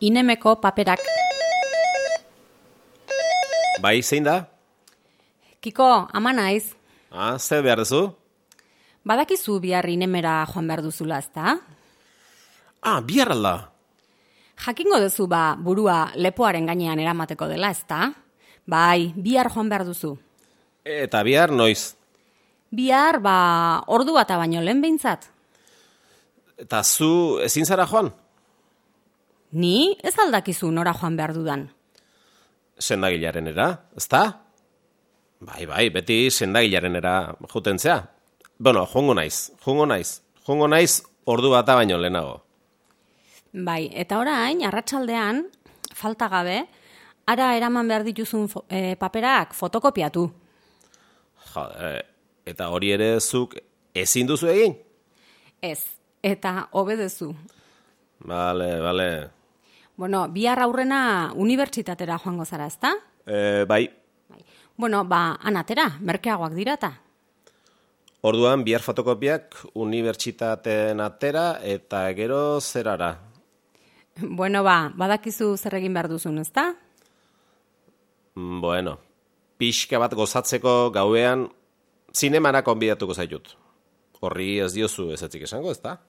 inemeko paperak. Bai, zein da? Kiko, ama naiz. Ah, ze behar duzu? Badakizu bihar inemera joan behar duzula, ezta? Ah, bihar alda. Jakingo duzu ba burua lepoaren gainean eramateko dela, ezta? Bai, bihar joan behar duzu. Eta bihar noiz. Bihar, ba, ordu bata baino lehen behintzat. Eta zu ezin zara joan? Ni ez aldakizu nora joan behar dudan. Sendagilarenera, ezta? Bai, bai, beti sendagilarenera juten zea. Bueno, jongo naiz, jongo naiz. Jongo naiz ordu bata baino lehenago. Bai, eta orain, arratsaldean falta gabe, ara eraman behar dituzun fo- eh, paperak fotokopiatu. Jo, eh, eta hori ere zuk ezin duzu egin? Ez, eta hobedezu. Bale, bale. Bueno, bihar aurrena unibertsitatera joango zara, ezta? E, bai, Bai. Bueno, ba, anatera, merkeagoak dirata. orduan bihar fotokopiak unibertsitateen atera eta gero zerara. Bueno, ba, badakizu zer egin behar duzun, ezta? Mm, Bueno, pixka bat gozatzeko gauean zinemara konbidatuko zaitut. Horri ez diozu ezetzik esango, ezta?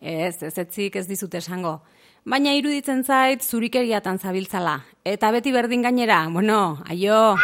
Ez, ez etzik ez dizut esango. Baina iruditzen zait zurikeriatan zabiltzala. Eta beti berdin gainera, bueno, aio...